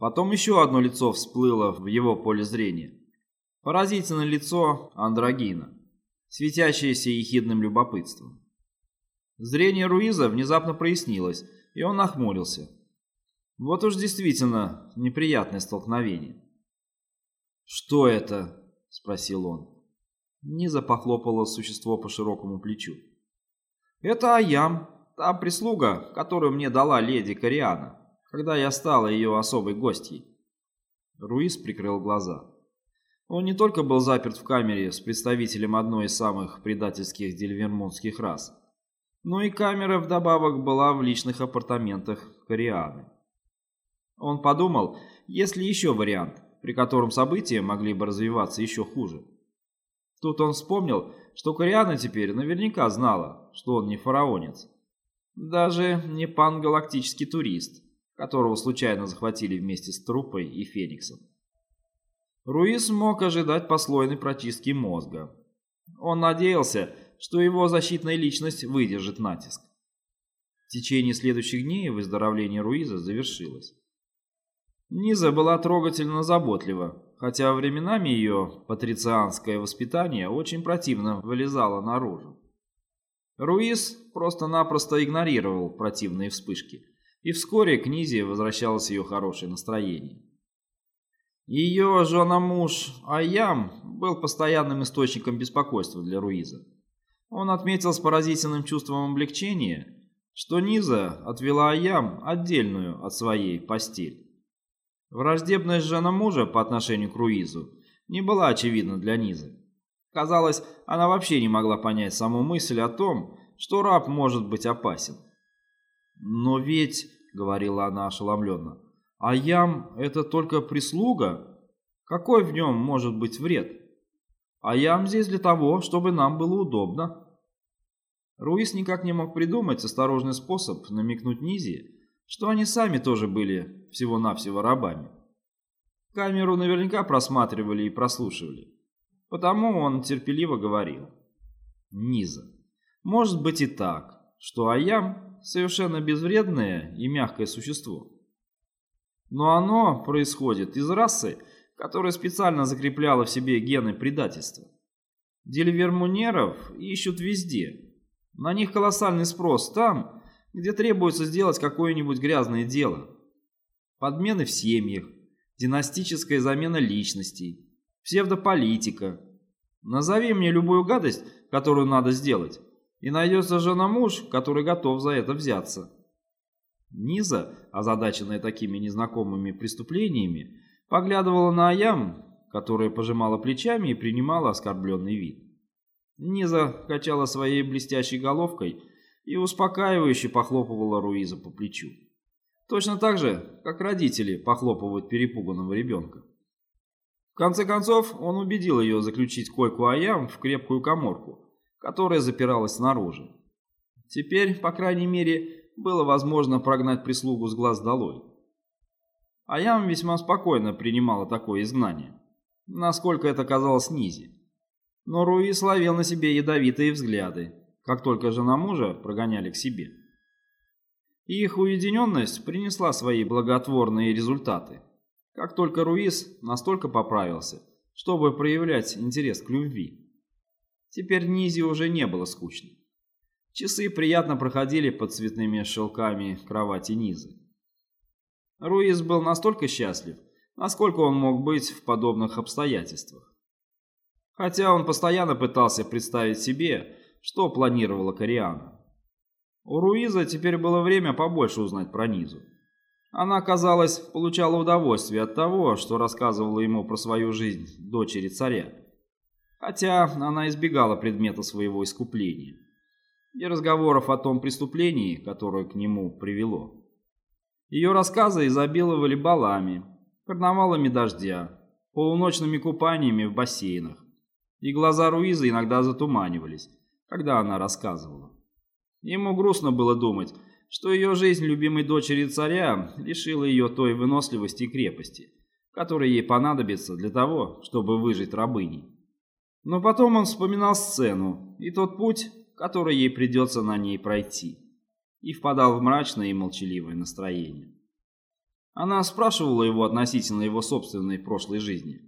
Потом еще одно лицо всплыло в его поле зрения. Поразительное лицо андрогина, светящееся ехидным любопытством. Зрение Руиза внезапно прояснилось, и он нахмурился. Вот уж действительно неприятное столкновение. «Что это?» — спросил он. Низа похлопала существо по широкому плечу. «Это Аям, та прислуга, которую мне дала леди Кориана, когда я стала ее особой гостьей». Руис прикрыл глаза. Он не только был заперт в камере с представителем одной из самых предательских дельвермонских рас, но и камера вдобавок была в личных апартаментах Корианы. Он подумал, есть ли еще вариант, при котором события могли бы развиваться еще хуже. Тут он вспомнил, что Кориана теперь наверняка знала, что он не фараонец. Даже не пангалактический турист, которого случайно захватили вместе с трупой и Фениксом. Руис мог ожидать послойной прочистки мозга. Он надеялся, что его защитная личность выдержит натиск. В течение следующих дней выздоровление Руиза завершилось. Низа была трогательно заботлива, хотя временами ее патрицианское воспитание очень противно вылезало наружу. Руис просто-напросто игнорировал противные вспышки, и вскоре к Низе возвращалось ее хорошее настроение. Ее жена-муж Айям был постоянным источником беспокойства для Руиза. Он отметил с поразительным чувством облегчения, что Низа отвела Айям отдельную от своей постель. Враждебность жена мужа по отношению к Руизу не была очевидна для Низы. Казалось, она вообще не могла понять саму мысль о том, что раб может быть опасен. «Но ведь», — говорила она ошеломленно, — «а ям — это только прислуга? Какой в нем может быть вред? А ям здесь для того, чтобы нам было удобно». Руис никак не мог придумать осторожный способ намекнуть Низе, что они сами тоже были всего-навсего рабами. Камеру наверняка просматривали и прослушивали. Потому он терпеливо говорил. Низа. Может быть и так, что Аям совершенно безвредное и мягкое существо. Но оно происходит из расы, которая специально закрепляла в себе гены предательства. Дельвермунеров ищут везде. На них колоссальный спрос там, где требуется сделать какое-нибудь грязное дело. Подмены в семьях, династическая замена личностей, псевдополитика. Назови мне любую гадость, которую надо сделать, и найдется жена-муж, который готов за это взяться. Низа, озадаченная такими незнакомыми преступлениями, поглядывала на Аям, которая пожимала плечами и принимала оскорбленный вид. Низа качала своей блестящей головкой и успокаивающе похлопывала Руиза по плечу. Точно так же, как родители похлопывают перепуганного ребенка. В конце концов, он убедил ее заключить койку Аям в крепкую коморку, которая запиралась снаружи. Теперь, по крайней мере, было возможно прогнать прислугу с глаз долой. Аям весьма спокойно принимала такое изгнание, насколько это казалось Низе. Но Руи словил на себе ядовитые взгляды, как только жена мужа прогоняли к себе. Их уединенность принесла свои благотворные результаты. Как только Руис настолько поправился, чтобы проявлять интерес к любви. Теперь Низе уже не было скучно. Часы приятно проходили под цветными шелками кровати Низы. Руис был настолько счастлив, насколько он мог быть в подобных обстоятельствах. Хотя он постоянно пытался представить себе, что планировала Кориана. У Руиза теперь было время побольше узнать про Низу. Она, казалось, получала удовольствие от того, что рассказывала ему про свою жизнь дочери царя. Хотя она избегала предмета своего искупления и разговоров о том преступлении, которое к нему привело. Ее рассказы изобиловали балами, карнавалами дождя, полуночными купаниями в бассейнах, и глаза Руиза иногда затуманивались, когда она рассказывала. Ему грустно было думать, что ее жизнь любимой дочери царя лишила ее той выносливости и крепости, которая ей понадобится для того, чтобы выжить рабыней. Но потом он вспоминал сцену и тот путь, который ей придется на ней пройти, и впадал в мрачное и молчаливое настроение. Она спрашивала его относительно его собственной прошлой жизни.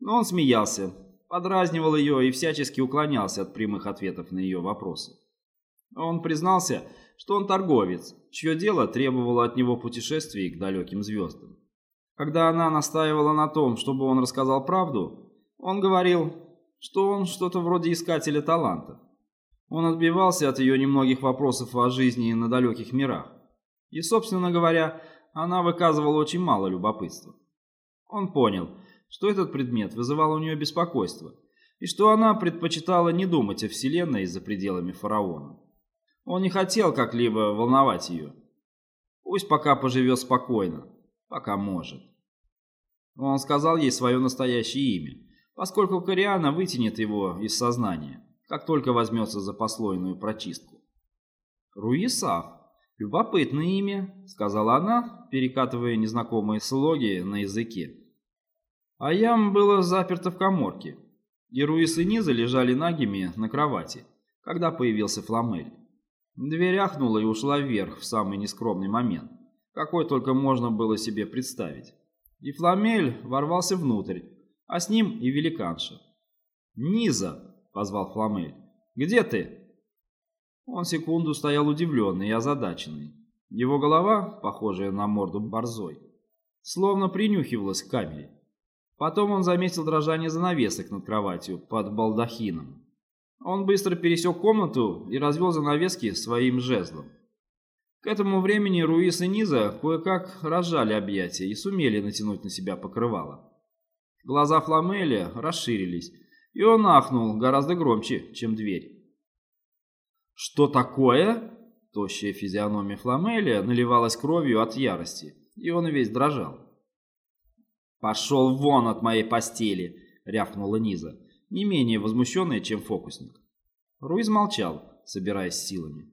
Но он смеялся, подразнивал ее и всячески уклонялся от прямых ответов на ее вопросы. Он признался, что он торговец, чье дело требовало от него путешествий к далеким звездам. Когда она настаивала на том, чтобы он рассказал правду, он говорил, что он что-то вроде искателя талантов. Он отбивался от ее немногих вопросов о жизни на далеких мирах. И, собственно говоря, она выказывала очень мало любопытства. Он понял, что этот предмет вызывал у нее беспокойство, и что она предпочитала не думать о Вселенной за пределами фараона. Он не хотел как-либо волновать ее. Пусть пока поживет спокойно, пока может. Он сказал ей свое настоящее имя, поскольку Кориана вытянет его из сознания, как только возьмется за послойную прочистку. Руисав. Любопытное имя, сказала она, перекатывая незнакомые слоги на языке. Аям было заперто в коморке, и Руис и Низа лежали нагими на кровати, когда появился Фламель. Дверь ахнула и ушла вверх в самый нескромный момент, какой только можно было себе представить. И Фламель ворвался внутрь, а с ним и великанша. «Низа!» — позвал Фламель. «Где ты?» Он секунду стоял удивленный и озадаченный. Его голова, похожая на морду борзой, словно принюхивалась к камере. Потом он заметил дрожание занавесок над кроватью под балдахином. Он быстро пересек комнату и развел занавески своим жезлом. К этому времени Руис и Низа кое-как разжали объятия и сумели натянуть на себя покрывало. Глаза Фламеля расширились, и он ахнул гораздо громче, чем дверь. «Что такое?» Тощая физиономия Фламеля наливалась кровью от ярости, и он весь дрожал. «Пошел вон от моей постели!» — рявкнула Низа не менее возмущенная, чем фокусник. Руиз молчал, собираясь силами.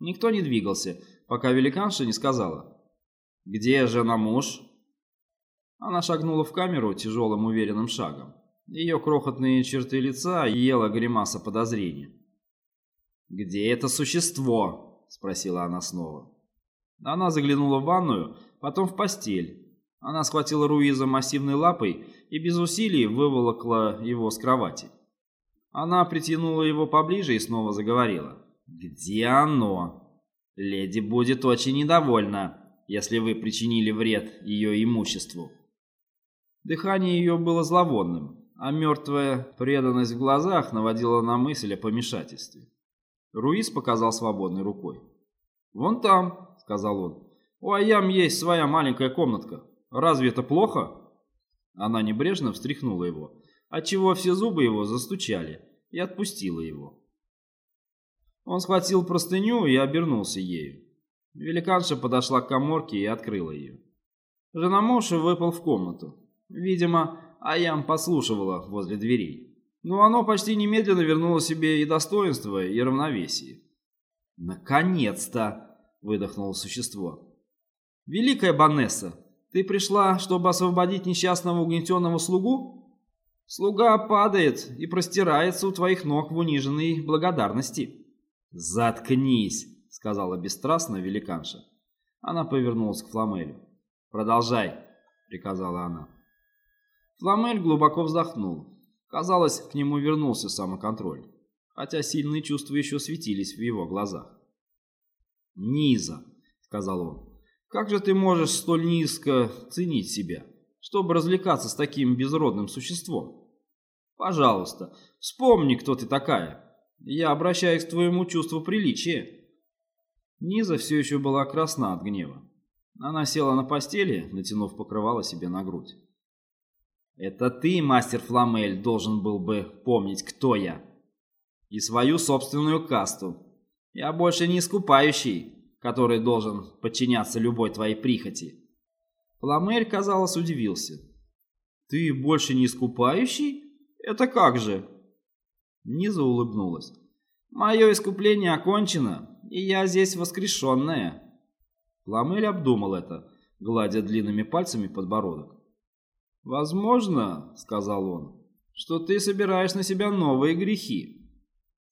Никто не двигался, пока великанша не сказала «Где жена муж?» Она шагнула в камеру тяжелым уверенным шагом. Ее крохотные черты лица ела гримаса подозрения. «Где это существо?» – спросила она снова. Она заглянула в ванную, потом в постель, она схватила Руиза массивной лапой и без усилий выволокла его с кровати. Она притянула его поближе и снова заговорила. «Где оно? Леди будет очень недовольна, если вы причинили вред ее имуществу». Дыхание ее было зловонным, а мертвая преданность в глазах наводила на мысль о помешательстве. Руиз показал свободной рукой. «Вон там», — сказал он, — «у Аям есть своя маленькая комнатка. Разве это плохо?» Она небрежно встряхнула его, отчего все зубы его застучали, и отпустила его. Он схватил простыню и обернулся ею. Великанша подошла к коморке и открыла ее. Жена Моши выпал в комнату. Видимо, Аям послушивала возле дверей. Но оно почти немедленно вернуло себе и достоинство, и равновесие. «Наконец-то!» — выдохнуло существо. «Великая Банесса, ты пришла, чтобы освободить несчастного угнетенного слугу? Слуга падает и простирается у твоих ног в униженной благодарности. Заткнись, сказала бесстрастно великанша. Она повернулась к Фламелю. Продолжай, приказала она. Фламель глубоко вздохнул. Казалось, к нему вернулся самоконтроль, хотя сильные чувства еще светились в его глазах. «Низа», — сказал он, как же ты можешь столь низко ценить себя, чтобы развлекаться с таким безродным существом? Пожалуйста, вспомни, кто ты такая. Я обращаюсь к твоему чувству приличия. Низа все еще была красна от гнева. Она села на постели, натянув покрывало себе на грудь. «Это ты, мастер Фламель, должен был бы помнить, кто я. И свою собственную касту. Я больше не искупающий, который должен подчиняться любой твоей прихоти. Фламель, казалось, удивился. «Ты больше не искупающий? Это как же?» Низа улыбнулась. «Мое искупление окончено, и я здесь воскрешенная». Фламель обдумал это, гладя длинными пальцами подбородок. «Возможно, — сказал он, — что ты собираешь на себя новые грехи.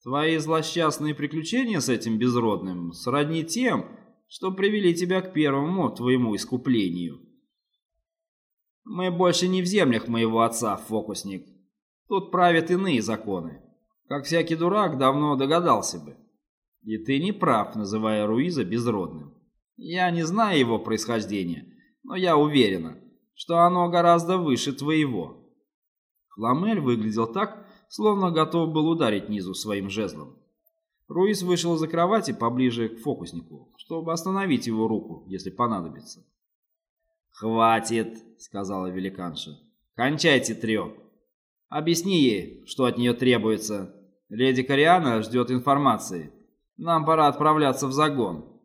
Твои злосчастные приключения с этим безродным сродни тем, что привели тебя к первому твоему искуплению. Мы больше не в землях моего отца, фокусник. Тут правят иные законы. Как всякий дурак давно догадался бы. И ты не прав, называя Руиза безродным. Я не знаю его происхождения, но я уверена, что оно гораздо выше твоего. Фламель выглядел так, словно готов был ударить Низу своим жезлом. Руиз вышел из-за кровати поближе к фокуснику, чтобы остановить его руку, если понадобится. «Хватит», — сказала великанша. «Кончайте треп. Объясни ей, что от нее требуется. Леди Кориана ждет информации. Нам пора отправляться в загон».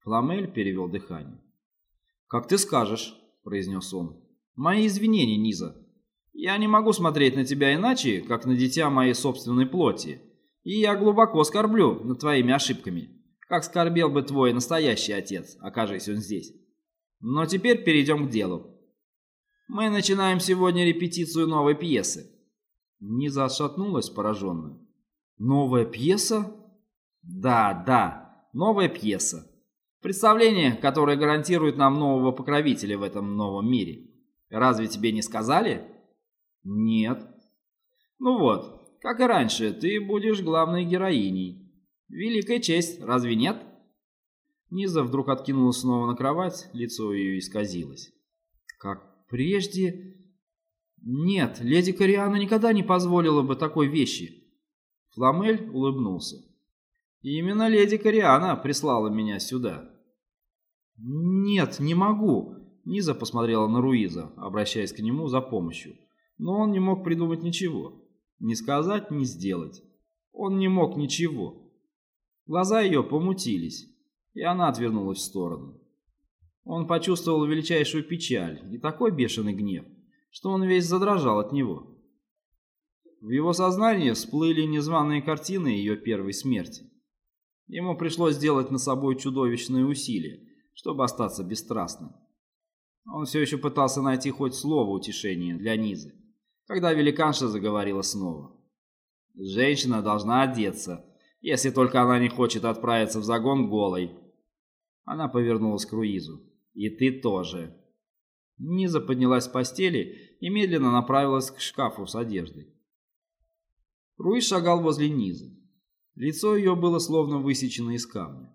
Фламель перевел дыхание. «Как ты скажешь», — произнес он. «Мои извинения, Низа. Я не могу смотреть на тебя иначе, как на дитя моей собственной плоти. И я глубоко скорблю над твоими ошибками, как скорбел бы твой настоящий отец, окажись он здесь. Но теперь перейдем к делу. Мы начинаем сегодня репетицию новой пьесы. Низа отшатнулась пораженно. Новая пьеса? Да, да, новая пьеса. Представление, которое гарантирует нам нового покровителя в этом новом мире. Разве тебе не сказали? Нет. Ну вот, как и раньше, ты будешь главной героиней. Великая честь, разве нет? Низа вдруг откинулась снова на кровать, лицо ее исказилось. Как прежде... Нет, леди Кориана никогда не позволила бы такой вещи. Фламель улыбнулся. Именно леди Кориана прислала меня сюда. Нет, не могу. Низа посмотрела на Руиза, обращаясь к нему за помощью. Но он не мог придумать ничего. Ни сказать, ни сделать. Он не мог ничего. Глаза ее помутились, и она отвернулась в сторону. Он почувствовал величайшую печаль и такой бешеный гнев, что он весь задрожал от него. В его сознании всплыли незваные картины ее первой смерти. Ему пришлось сделать над собой чудовищные усилия, чтобы остаться бесстрастным. Он все еще пытался найти хоть слово утешения для Низы когда великанша заговорила снова. «Женщина должна одеться, если только она не хочет отправиться в загон голой». Она повернулась к Руизу. «И ты тоже». Низа поднялась с постели и медленно направилась к шкафу с одеждой. Руиз шагал возле Низы. Лицо ее было словно высечено из камня.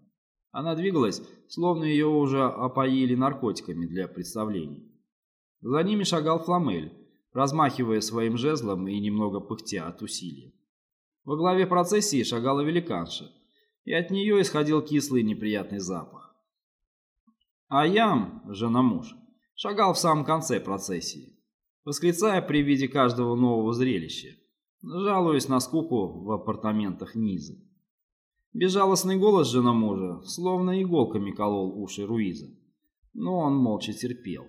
Она двигалась, словно ее уже опоили наркотиками для представлений. За ними шагал Фламель, размахивая своим жезлом и немного пыхтя от усилия. Во главе процессии шагала великанша, и от нее исходил кислый неприятный запах. А Ям, жена-муж, шагал в самом конце процессии, восклицая при виде каждого нового зрелища, жалуясь на скуку в апартаментах Низы. Безжалостный голос жена мужа словно иголками колол уши Руиза, но он молча терпел.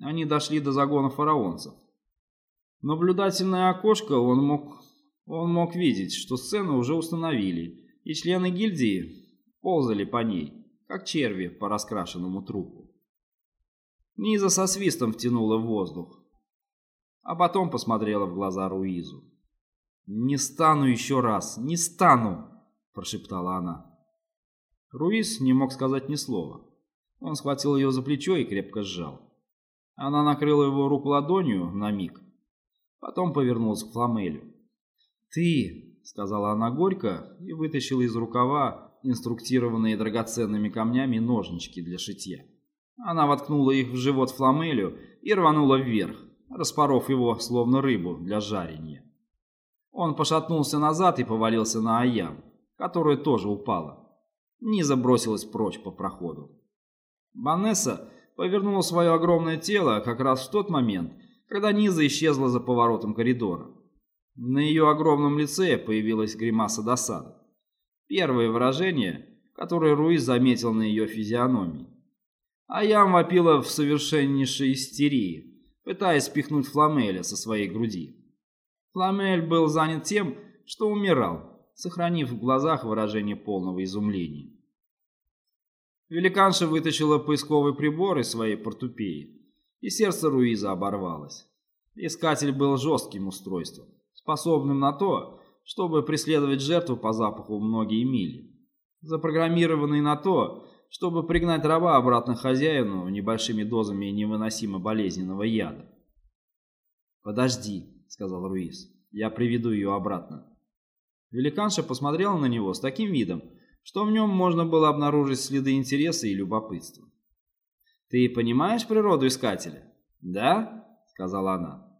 Они дошли до загона фараонцев, наблюдательное окошко он мог, он мог видеть, что сцену уже установили, и члены гильдии ползали по ней, как черви по раскрашенному трупу. Низа со свистом втянула в воздух, а потом посмотрела в глаза Руизу. «Не стану еще раз, не стану!» – прошептала она. Руиз не мог сказать ни слова. Он схватил ее за плечо и крепко сжал. Она накрыла его руку ладонью на миг, Потом повернулась к Фламелю. «Ты», — сказала она горько и вытащила из рукава инструктированные драгоценными камнями ножнички для шитья. Она воткнула их в живот Фламелю и рванула вверх, распоров его, словно рыбу, для жарения. Он пошатнулся назад и повалился на Аян, которая тоже упала. Низа бросилась прочь по проходу. Банесса повернула свое огромное тело как раз в тот момент, когда Низа исчезла за поворотом коридора. На ее огромном лице появилась гримаса досады. Первое выражение, которое Руиз заметил на ее физиономии. А я вопила в совершеннейшей истерии, пытаясь спихнуть Фламеля со своей груди. Фламель был занят тем, что умирал, сохранив в глазах выражение полного изумления. Великанша вытащила поисковый прибор из своей портупеи и сердце Руиза оборвалось. Искатель был жестким устройством, способным на то, чтобы преследовать жертву по запаху многие мили, запрограммированный на то, чтобы пригнать раба обратно хозяину небольшими дозами невыносимо болезненного яда. «Подожди», — сказал Руис, — «я приведу ее обратно». Великанша посмотрела на него с таким видом, что в нем можно было обнаружить следы интереса и любопытства. «Ты понимаешь природу искателя?» «Да?» — сказала она.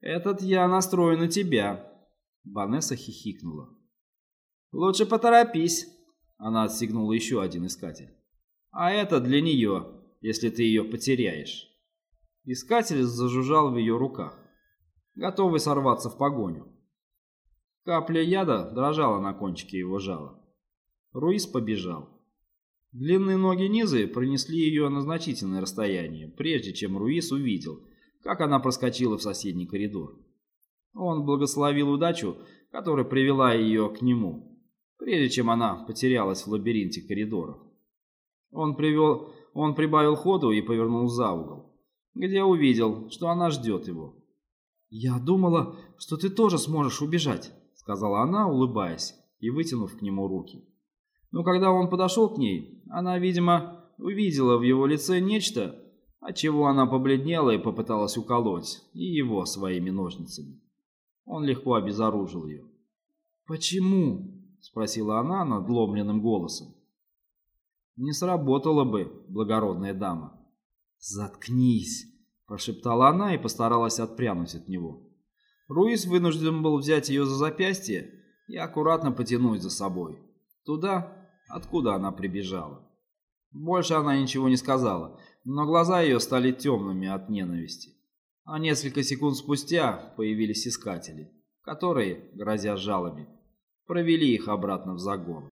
«Этот я настроен на тебя». Ванесса хихикнула. «Лучше поторопись», — она отстегнула еще один искатель. А это для нее, если ты ее потеряешь. Искатель зажужжал в ее руках, готовый сорваться в погоню. Капля яда дрожала на кончике его жала. Руис побежал. Длинные ноги Низы пронесли ее на значительное расстояние, прежде чем Руис увидел, как она проскочила в соседний коридор. Он благословил удачу, которая привела ее к нему, прежде чем она потерялась в лабиринте коридоров. Он, привел, он прибавил ходу и повернул за угол, где увидел, что она ждет его. «Я думала, что ты тоже сможешь убежать», — сказала она, улыбаясь и вытянув к нему руки. Но когда он подошел к ней, она, видимо, увидела в его лице нечто, от чего она побледнела и попыталась уколоть и его своими ножницами. Он легко обезоружил ее. «Почему?» — спросила она надломленным голосом не сработало бы, благородная дама. «Заткнись!» – прошептала она и постаралась отпрянуть от него. Руис вынужден был взять ее за запястье и аккуратно потянуть за собой. Туда, откуда она прибежала. Больше она ничего не сказала, но глаза ее стали темными от ненависти. А несколько секунд спустя появились искатели, которые, грозя жалами, провели их обратно в загон.